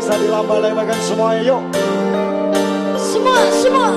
bisa dilambah lebakan semuanya yuk. Semua semua.